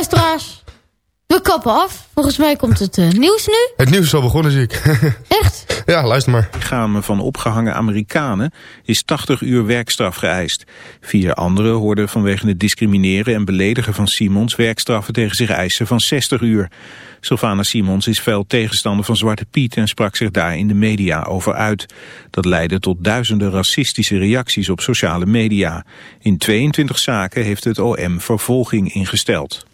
luisteraars, we kappen af. Volgens mij komt het uh, nieuws nu. Het nieuws is al begonnen, zie ik. Echt? Ja, luister maar. lichamen van opgehangen Amerikanen is 80 uur werkstraf geëist. Vier anderen hoorden vanwege het discrimineren en beledigen van Simons werkstraffen tegen zich eisen van 60 uur. Sylvana Simons is fel tegenstander van Zwarte Piet en sprak zich daar in de media over uit. Dat leidde tot duizenden racistische reacties op sociale media. In 22 zaken heeft het OM vervolging ingesteld.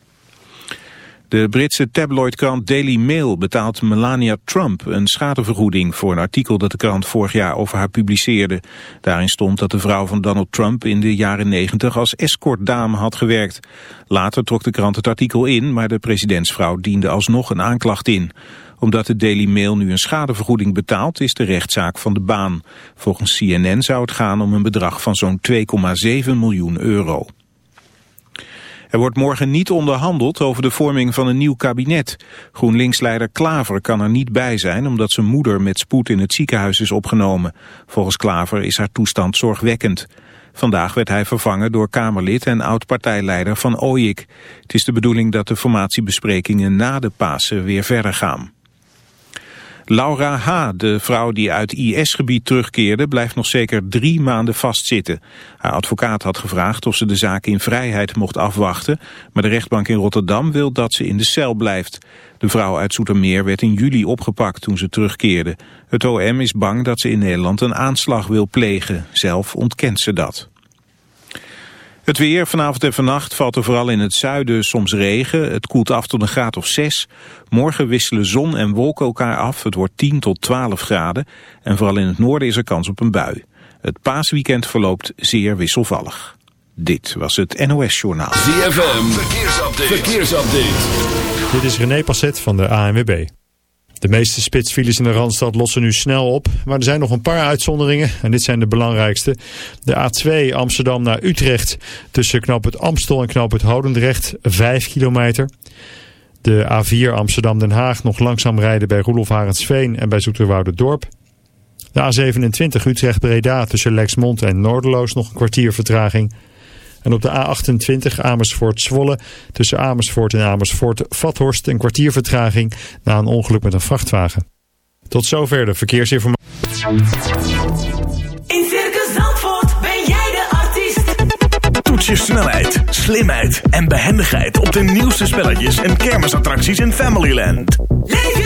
De Britse tabloidkrant Daily Mail betaalt Melania Trump een schadevergoeding voor een artikel dat de krant vorig jaar over haar publiceerde. Daarin stond dat de vrouw van Donald Trump in de jaren 90 als escortdame had gewerkt. Later trok de krant het artikel in, maar de presidentsvrouw diende alsnog een aanklacht in. Omdat de Daily Mail nu een schadevergoeding betaalt, is de rechtszaak van de baan. Volgens CNN zou het gaan om een bedrag van zo'n 2,7 miljoen euro. Er wordt morgen niet onderhandeld over de vorming van een nieuw kabinet. GroenLinks-leider Klaver kan er niet bij zijn omdat zijn moeder met spoed in het ziekenhuis is opgenomen. Volgens Klaver is haar toestand zorgwekkend. Vandaag werd hij vervangen door Kamerlid en oud-partijleider Van Ooyik. Het is de bedoeling dat de formatiebesprekingen na de Pasen weer verder gaan. Laura H., de vrouw die uit IS-gebied terugkeerde, blijft nog zeker drie maanden vastzitten. Haar advocaat had gevraagd of ze de zaak in vrijheid mocht afwachten, maar de rechtbank in Rotterdam wil dat ze in de cel blijft. De vrouw uit Soetermeer werd in juli opgepakt toen ze terugkeerde. Het OM is bang dat ze in Nederland een aanslag wil plegen. Zelf ontkent ze dat. Het weer vanavond en vannacht valt er vooral in het zuiden soms regen. Het koelt af tot een graad of 6. Morgen wisselen zon en wolken elkaar af. Het wordt 10 tot 12 graden. En vooral in het noorden is er kans op een bui. Het paasweekend verloopt zeer wisselvallig. Dit was het NOS Journaal. ZFM, verkeersupdate. verkeersupdate. Dit is René Passet van de ANWB. De meeste spitsfiles in de Randstad lossen nu snel op, maar er zijn nog een paar uitzonderingen en dit zijn de belangrijkste. De A2 Amsterdam naar Utrecht tussen knap het Amstel en knap het Hodendrecht 5 kilometer. De A4 Amsterdam-Den Haag nog langzaam rijden bij Roelof Harensveen en bij Dorp. De A27 Utrecht-Breda tussen Lexmond en Noorderloos nog een kwartier vertraging. En op de A28 Amersfoort-Zwolle tussen Amersfoort en Amersfoort-Vathorst een kwartier vertraging na een ongeluk met een vrachtwagen. Tot zover de verkeersinformatie. In Circus Zandvoort ben jij de artiest. Toets je snelheid, slimheid en behendigheid op de nieuwste spelletjes en kermisattracties in Familyland. Leef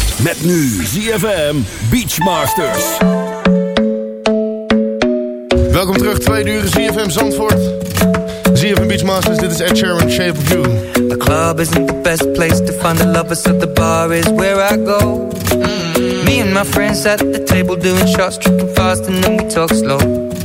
Met nu ZFM Beachmasters. Welkom terug, tweede uur ZFM Zandvoort. ZFM Beachmasters, dit is Ed Sheeran, Shape of You. The club isn't the best place to find the lovers, so the bar is where I go. Me and my friends at the table doing shots, tripping fast, and then we talk slow.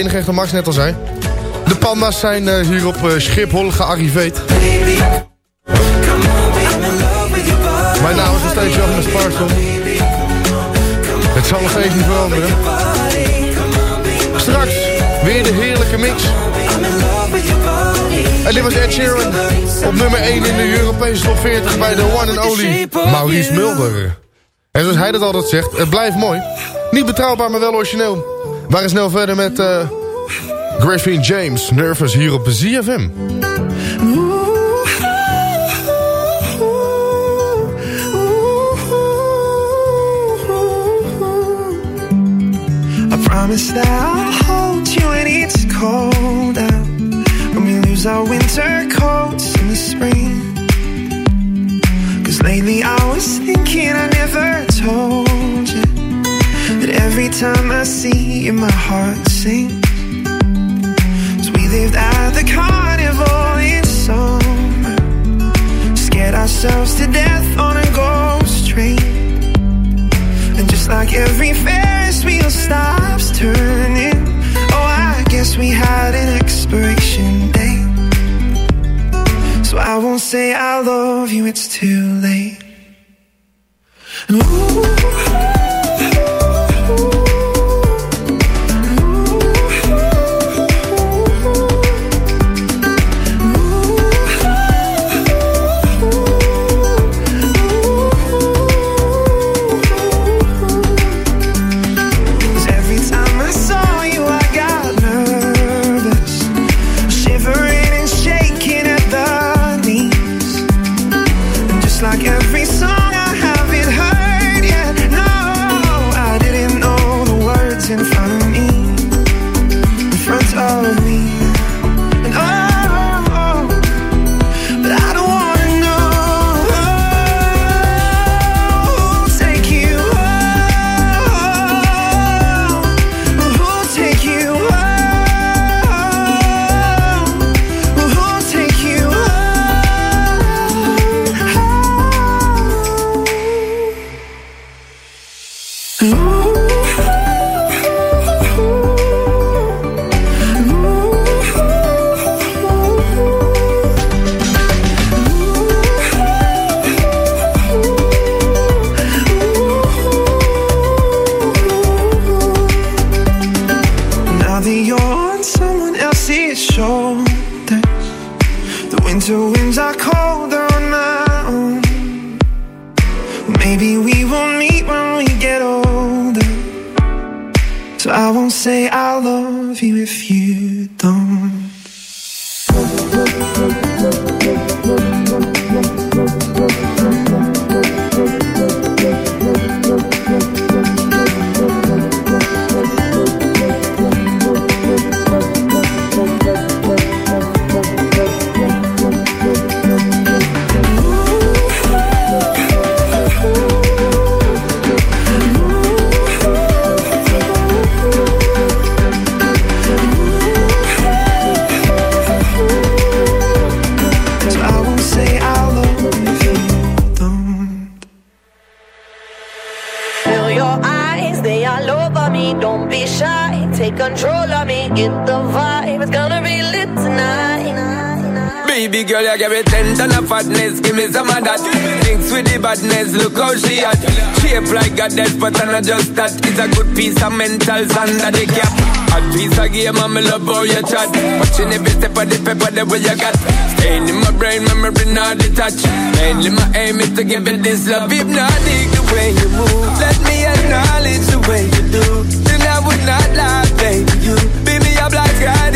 Enige echte Max net al zei. De panda's zijn eh, hier op eh, Schiphol gearriveerd. Mijn naam is nog steeds Johannes Parsons. Het zal nog steeds niet veranderen. Straks weer de heerlijke mix. En dit was Ed Sheeran op nummer 1 in de Europese top 40 bij de one and only Maurice Mulder. En zoals hij dat altijd zegt, het blijft mooi. Niet betrouwbaar, maar wel origineel. We waren snel verder met eh Griffin James, Nervous hier op ZFM. I promise that I'll hold you when it's cold out. When we lose our winter coats in the spring. Cause lately I was thinking I never told you. Every time I see you, my heart sinks. So we lived at the carnival in summer. Scared ourselves to death on a ghost train. And just like every Ferris wheel stops turning, oh, I guess we had an expiration date. So I won't say I love you, it's too late. And ooh, control of me. Get the vibe, it's gonna be lit tonight. Baby girl, you give me ten ton of fatness, give me some of that. Thinks with the badness, look how she at. Shape like a death, but I'm not just that. It's a good piece of mental sand that they cap. A piece of game, I'm in love how your chat. Watching every step of the paper, the way you got. Staying in my brain, memory not detached. Mainly my aim is to give it this love. If not, dig the way you move. Let me acknowledge the way you do. Then I would not lie baby, you beat me up like I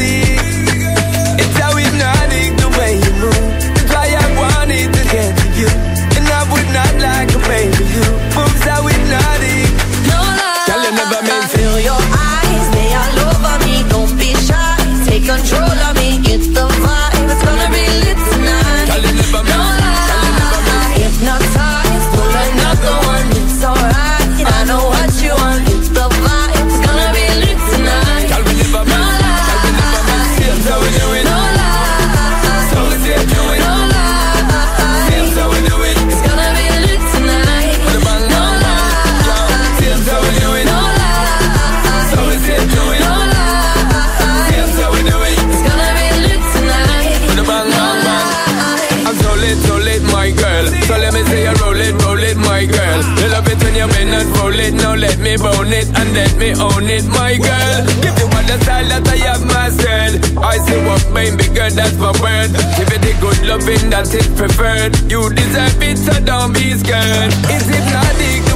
let me own it, my girl. Give you all the style that I have myself. I say what may be girl, that's my word. Give you the good loving that is preferred. You deserve it, so don't be scared. Is it not the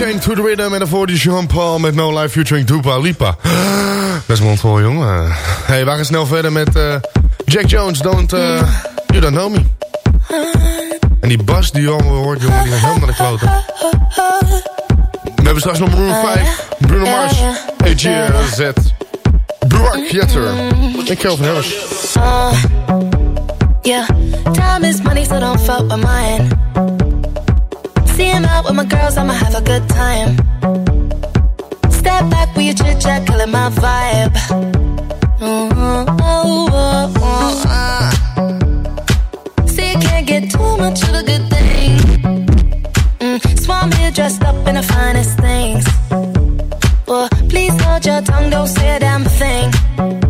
Chain to the Rhythm. En daarvoor die Jean-Paul met No Life featuring Dua Lipa. Is mondvol, jongen. Hey, we gaan snel verder met eh, Jack Jones. Don't, eh, you don't know me. En die bas die allemaal hoort, jongen, die gaat helemaal naar de kloten. We hebben straks nog Bruno 5, Bruno Mars, AGZ, Brock Jetter en Kelvin Harris. Uh, yeah, time is money, so don't fuck with. See him out with my girls, I'ma have a good time. Step back with your chit chat, killing my vibe. Mm, oh, oh, oh, uh. See, you can't get too much of a good thing. Mm, so I'm here dressed up in the finest things. Well, please hold your tongue, don't say a damn thing.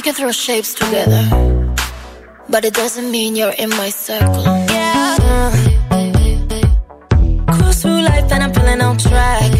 We can throw shapes together, but it doesn't mean you're in my circle. Yeah. Cruise through life and I'm feeling on track.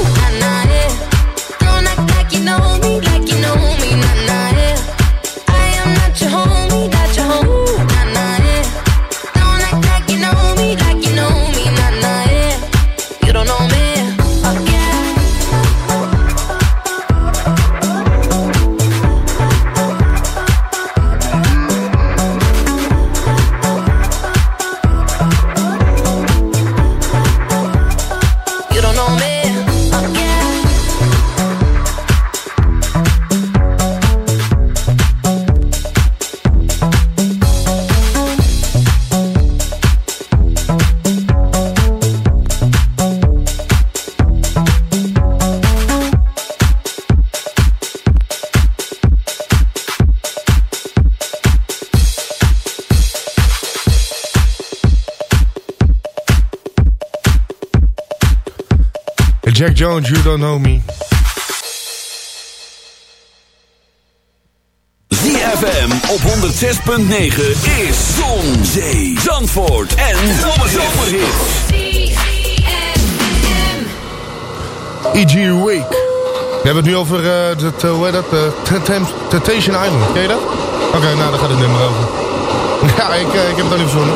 Jones, You Don't Know Me. ZFM op 106.9 is Zon, Zee, Zandvoort en Zomerhits. E.G. Wake. We hebben het nu over, uh, het, uh, hoe heet dat, Temptation Island. Ken je dat? Oké, nou, daar gaat het nummer over. ja, ik, ik heb het al niet verzonnen.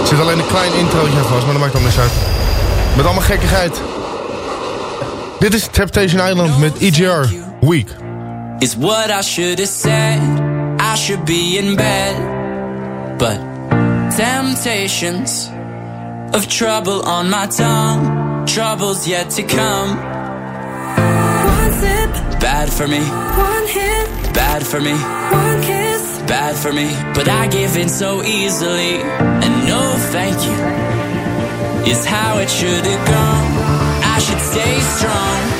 Er zit alleen een klein introotje aan vast, maar dat maakt dan niks uit. Met allemaal gekkigheid. Dit is Temptation Island met EGR Week. It's what I should have said. I should be in bed. But temptations of trouble on my tongue. Troubles yet to come. One sip. Bad for me. One hit. Bad for me. One kiss. Bad for me. But I give in so easily. And no thank you is how it should have gone. I should stay strong.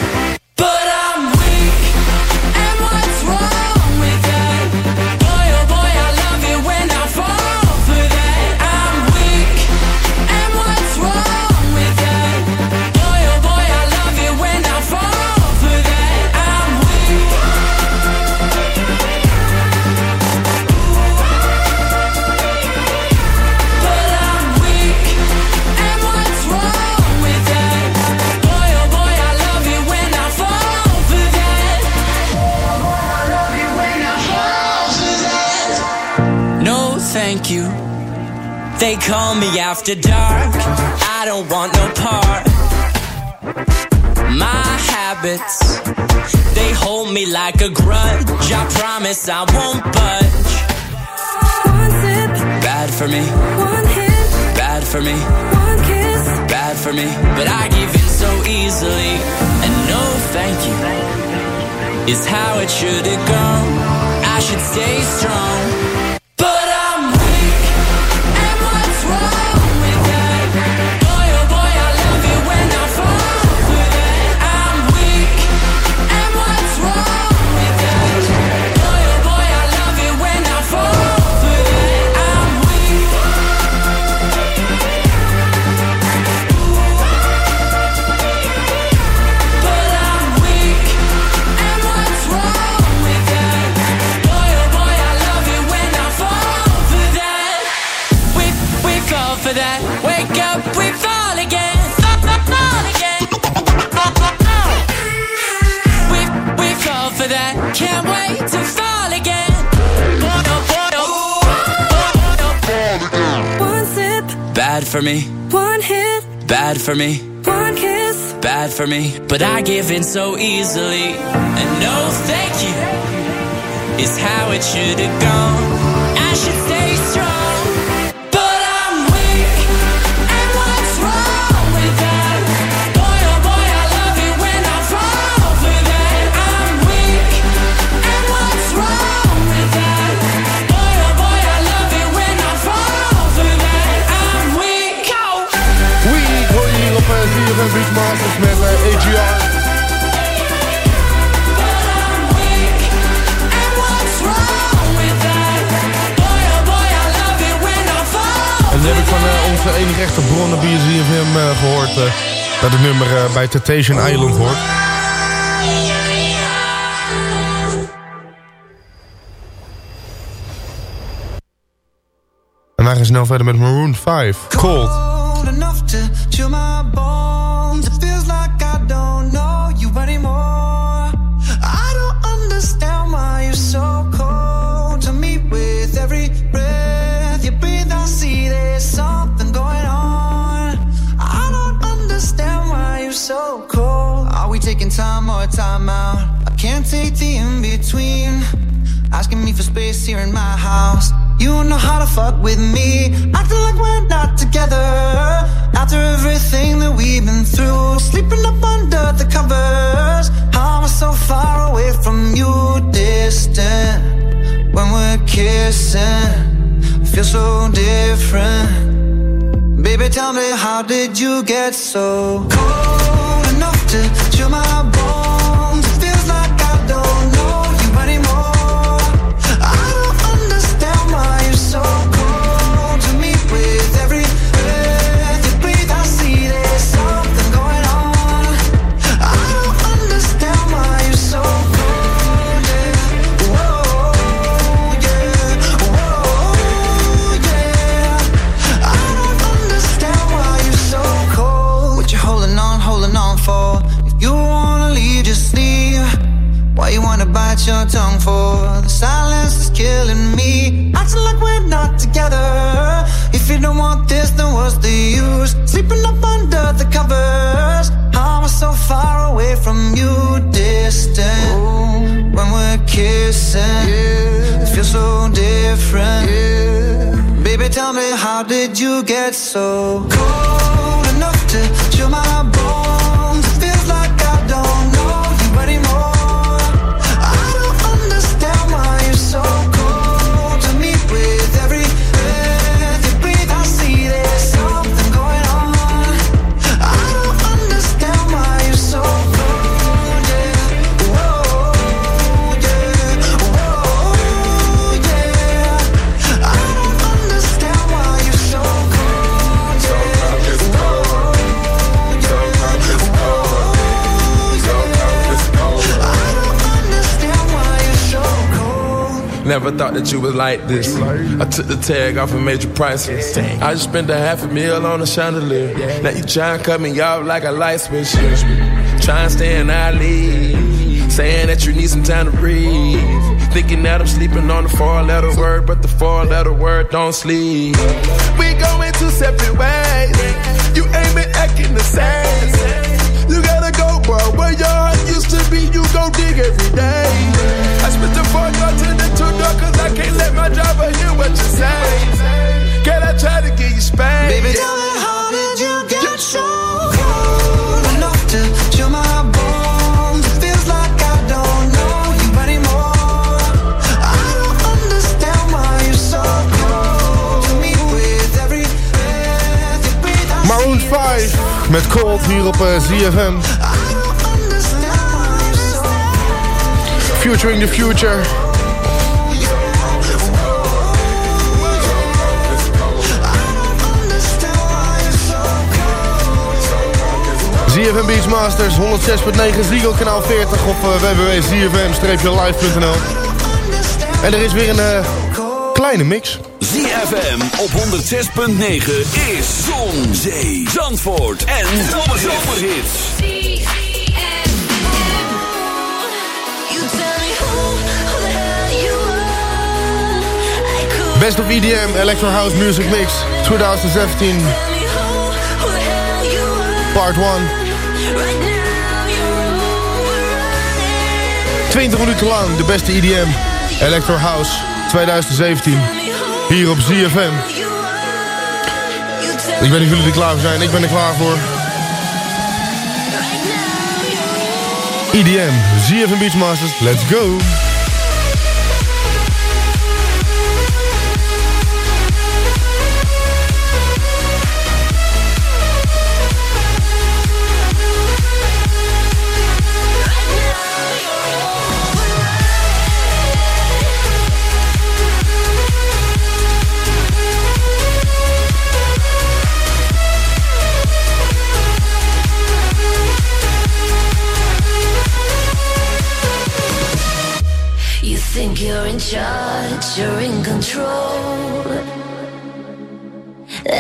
Promise I won't budge. One sip. Bad for me, One hit. bad for me, One kiss. bad for me. But I give in so easily. And no thank you is how it should have gone. I should stay strong. Bad for me, One hit. bad for me, One kiss. bad for me. But I give in so easily. And no thank you is how it should have gone. Met AGR. En die heb ik van eh, onze enige echte bronnen bij ZFM eh, gehoord. eh, dat het nummer bij Temptation Island hoort. En wij gaan snel verder met Maroon 5. Cold. cold It feels like I don't know you anymore. I don't understand why you're so cold to me. With every breath you breathe, I see there's something going on. I don't understand why you're so cold. Are we taking time or time out? I can't take the in between. Asking me for space here in my house. You don't know how to fuck with me. Acting like we're not together. After everything that we've been through. Sleeping up under the covers. How am I so far away from you? Distant. When we're kissing. Feel so different. Baby, tell me, how did you get so cold enough to chill my bones? Thought that you was like this. I took the tag off and made you priceless. I just spent a half a meal on a chandelier. Now you try and cut me off like a light switch. Try and stay in our league. Saying that you need some time to breathe. Thinking that I'm sleeping on the four letter word, but the four letter word don't sleep. We going two separate ways. You ain't been acting the same. You gotta go, bro. Where your heart used to be, you go dig every day. I spit the four door to the two door, cause I can't let my driver hear what you say. Can I try to get you spanked? Baby, tell me how did you get so met Cold hier op eh, ZFM. Futuring the Future. ZFM Beachmasters 106.9 Ziegel kanaal 40 op uh, www.zfm-live.nl En er is weer een eh, kleine mix. ZFM op 106.9 is Zon, Zee, Zandvoort en Zomerhits. Best of EDM Electro House Music Mix 2017 Part 1 20 minuten lang de beste EDM Electro House 2017 Hier op ZFM Ik weet niet of jullie er klaar voor zijn, ik ben er klaar voor EDM, ZFM Beachmasters, let's go!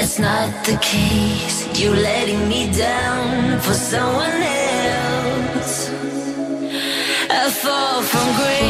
That's not the case. You're letting me down for someone else. I fall from grace,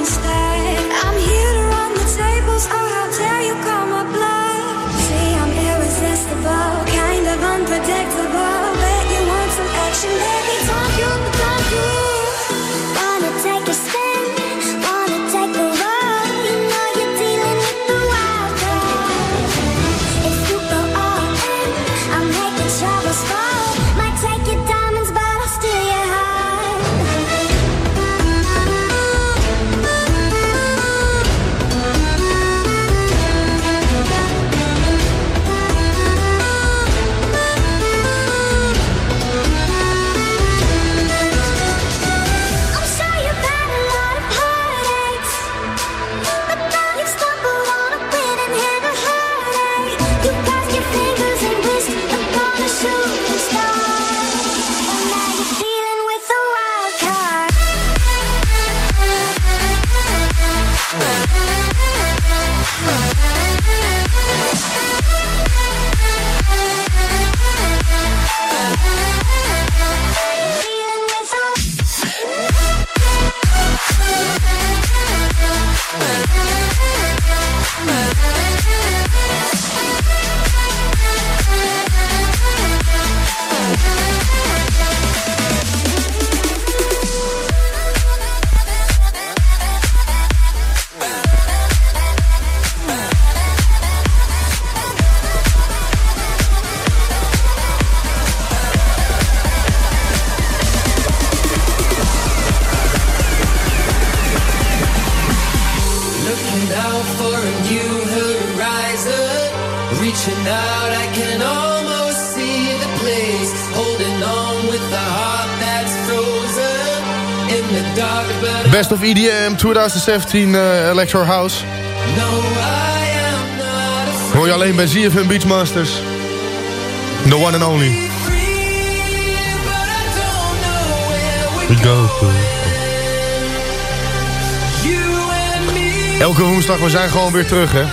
instead. Best of EDM 2017 eh, Electro House. Hoor je alleen bij ZFM Beachmasters. The one and only. We go. Elke woensdag, we zijn gewoon weer terug, hè?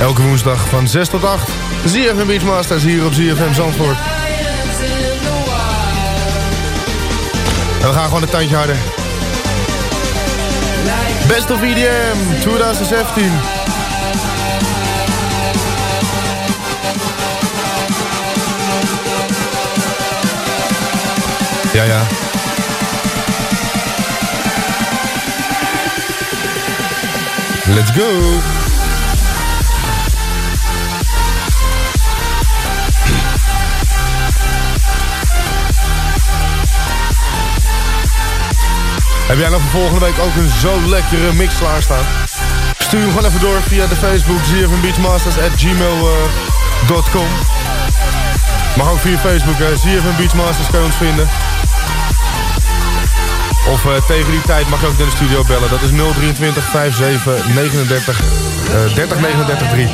Elke woensdag van 6 tot 8. ZFM Beachmasters hier op ZFM Zandvoort. We gaan gewoon een tandje harder. Best of EDM 2017. Ja, ja. Let's go. Heb jij nog voor volgende week ook een zo lekkere mix klaarstaan? Stuur hem gewoon even door via de Facebook zfmbeachmasters.gmail.com Mag ook via Facebook, hè. ZFM Beachmasters kan je ons vinden. Of eh, tegen die tijd mag je ook naar de studio bellen. Dat is 023 57 39 eh, 30 39 3.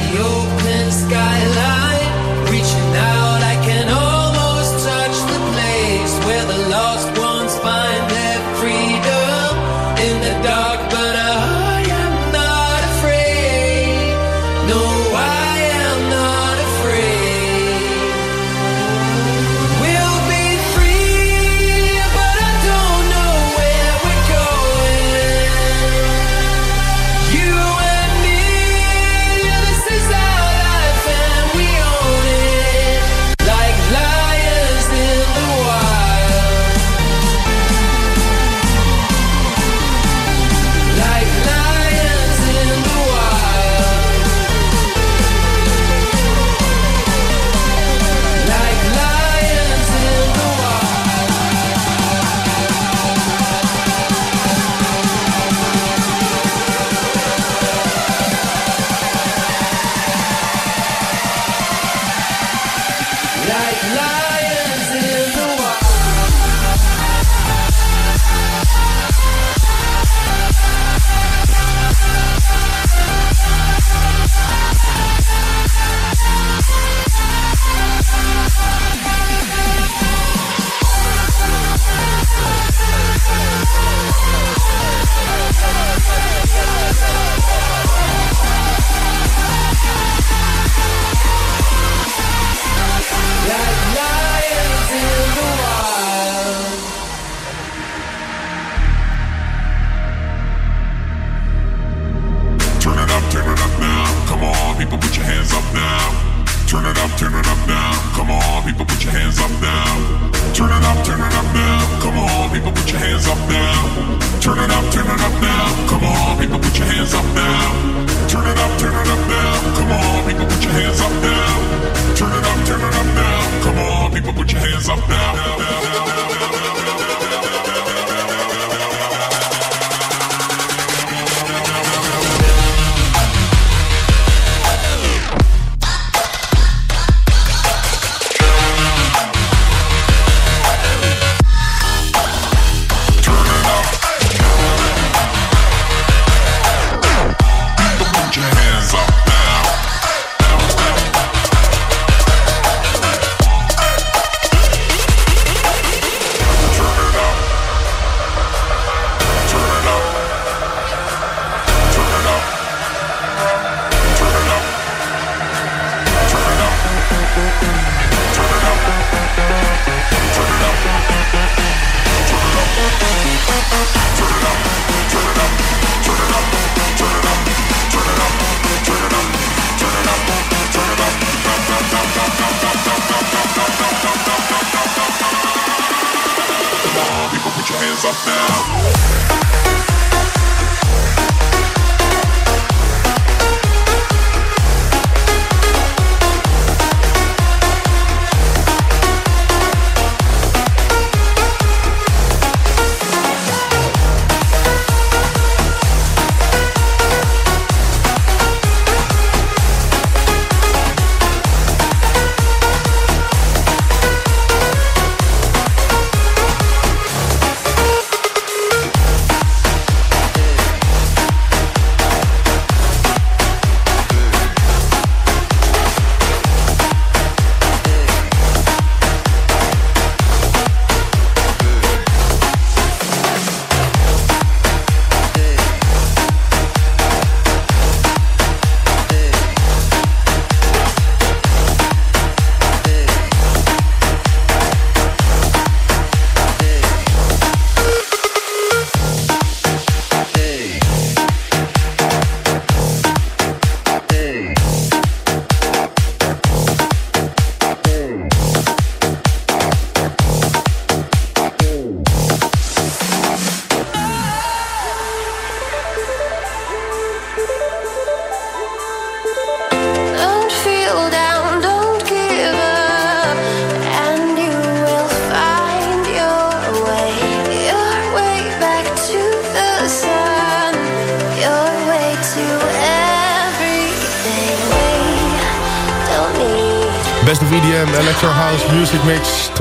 it up now. Come on, people, put your hands up now. Turn it up, turn it up now. Come on, people, put your hands up now. Turn it up, turn it up now. Come on, people, put your hands up now. now, now, now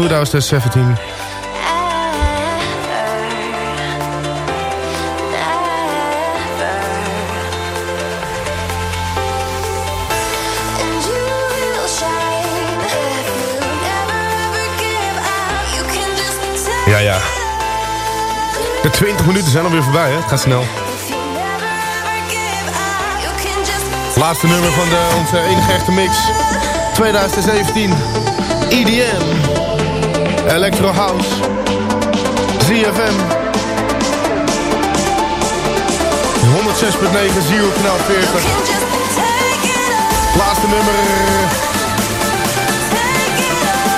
2017. Ja, ja. De 20 minuten zijn alweer voorbij, hè? Het gaat snel. Laatste nummer van de, onze enige echte mix. 2017. EDM. Electro House. ZFM. 106.9, Zero kanaal 40. Laatste nummer.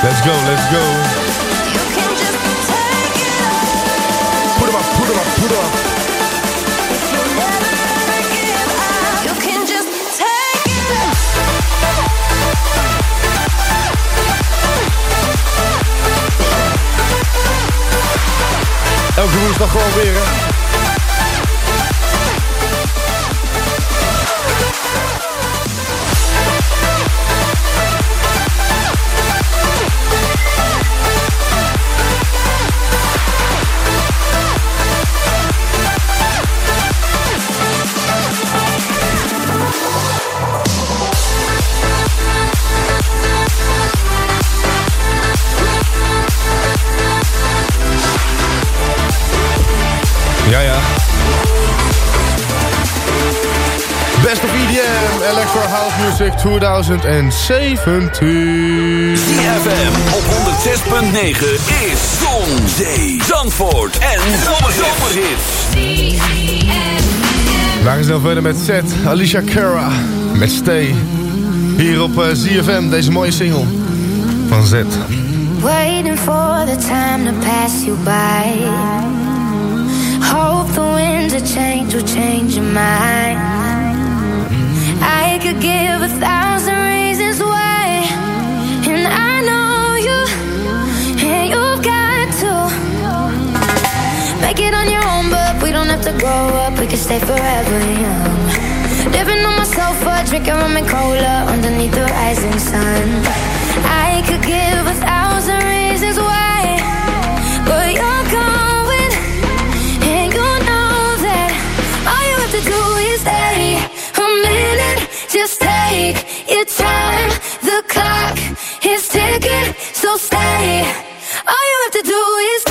Let's go, let's go. Woensdag gewoon weer, hè? 2017. ZFM op 106.9 is Zon, Zee, Zandvoort en Zomerhits. We gaan snel verder met Zet, Alicia Cara met Stay. Hier op ZFM, deze mooie single van Zet. Waiting for the time to pass you by. Hope the winds of change will change your mind. I could give a thousand reasons why, and I know you, and you've got to make it on your own. But we don't have to grow up; we can stay forever young. On my sofa, drinking rum and cola underneath the rising sun. I could give a so stay. All you have to do is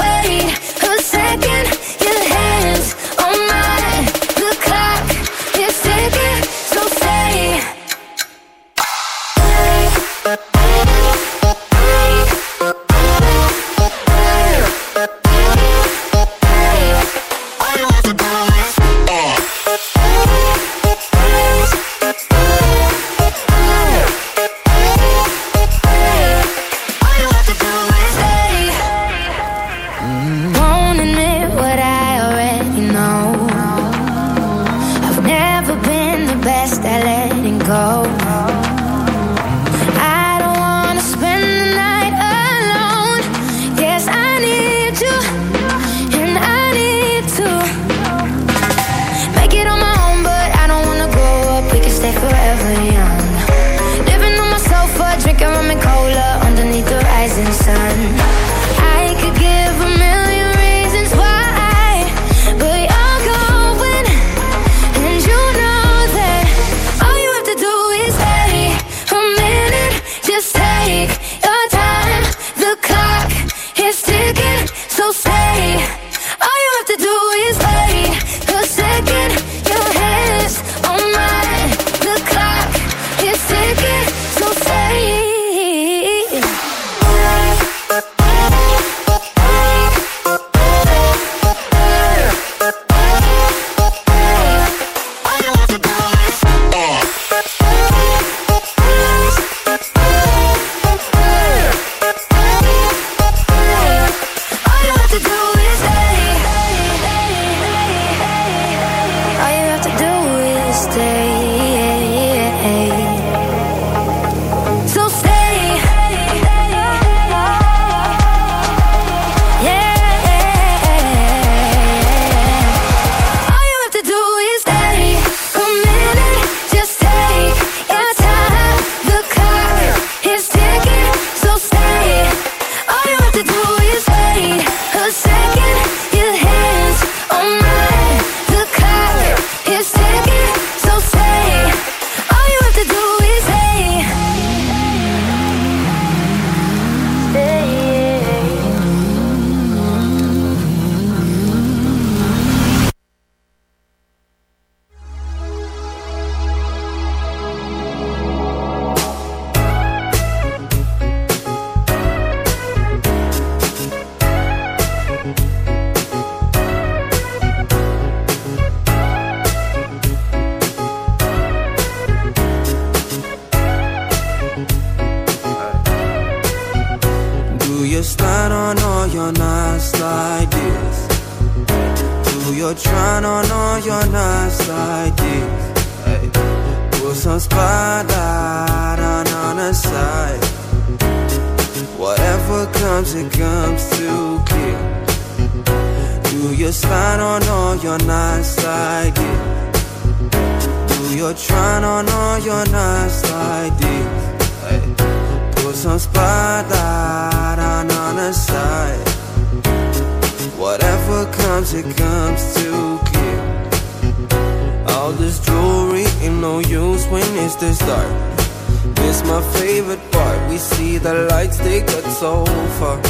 lights, they got so far.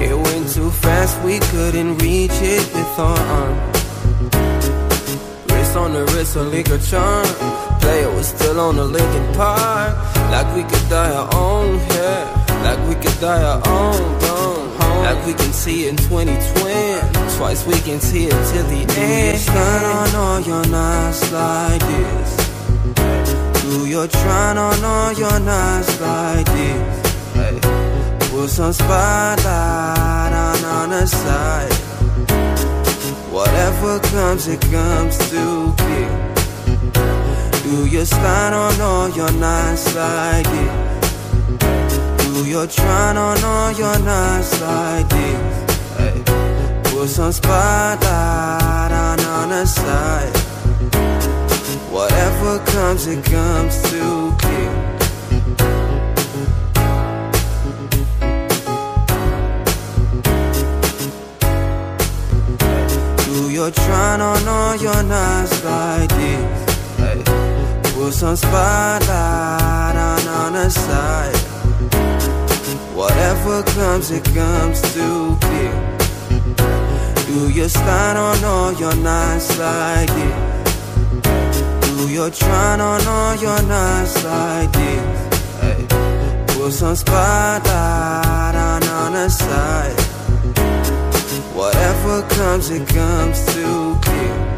It went too fast, we couldn't reach it with our arm. Wrist on the wrist, a liquor charm. Player was still on the Lincoln Park. Like we could die our own, hair, Like we could die our own, gone. Like we can see it in 2020. Twice we can see it till the end. Shine on all your nights like this. Do your trying on all your nights like this. Put some spotlight on, on the side. Whatever comes, it comes to get. Do your stand on all your nine slide. Do your trying on all your nine slide, yeah. Put some spotlight on, on the side. Whatever comes, it comes to get. you're trying on all your knives like this. Hey, put some spotlight on, on the side. Whatever comes, it comes to pick. Do you slide on all your knives like this? Do you trying on all your knives like this? Hey, put some spotlight on, on the side whatever comes, it comes to you.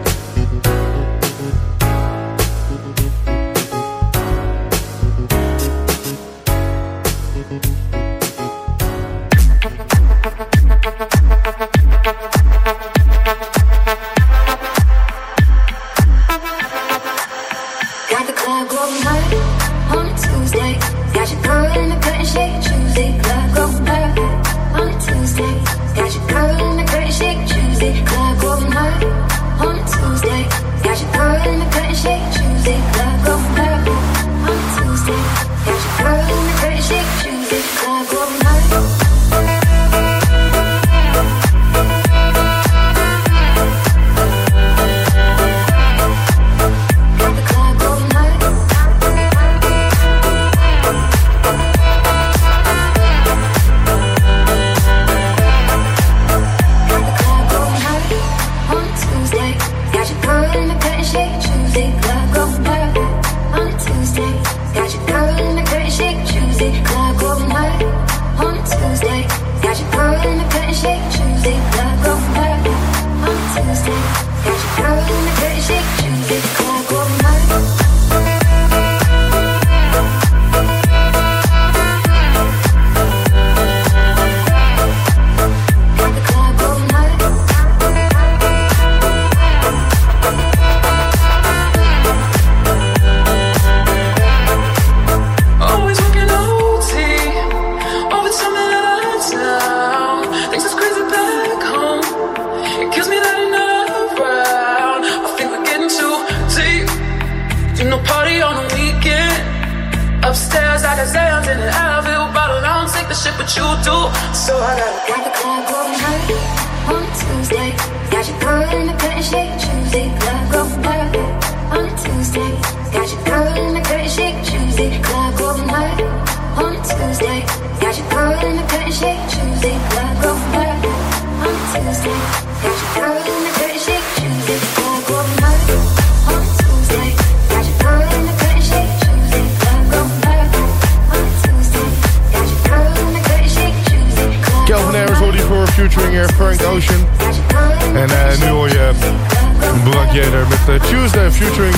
Eh, Tuesday featuring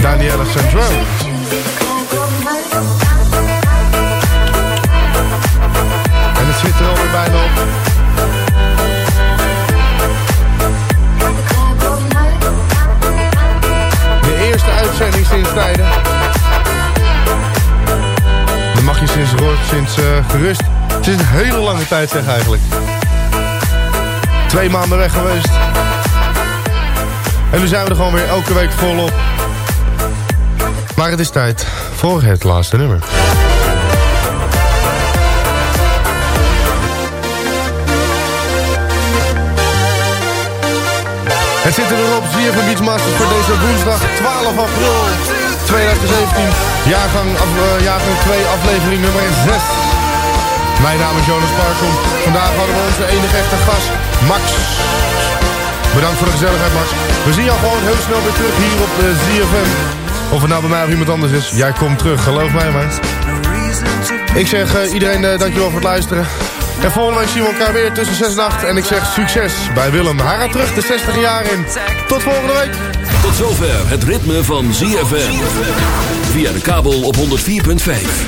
Daniela Central. En het zit er alweer bijna op. De eerste uitzending sinds tijden. De mag je sinds, sinds eh, gerust. Het is een hele lange tijd zeg eigenlijk. Twee maanden weg geweest. En nu zijn we er gewoon weer elke week volop. Maar het is tijd voor het laatste nummer. Het zit er op, van Beachmasters voor deze woensdag 12 april 2017. Jaargang, af, uh, jaargang 2, aflevering nummer 6. Mijn naam is Jonas Parkom. Vandaag hadden we onze enige echte gast, Max. Bedankt voor de gezelligheid, Max. We zien jou gewoon heel snel weer terug hier op uh, ZFM. Of het nou bij mij of iemand anders is. Jij komt terug, geloof mij maar. Ik zeg uh, iedereen uh, dankjewel voor het luisteren. En volgende week zien we elkaar weer tussen 6 en 8. En ik zeg succes bij Willem. Gaat terug de 60 jaar in. Tot volgende week. Tot zover het ritme van ZFM. Via de kabel op 104.5.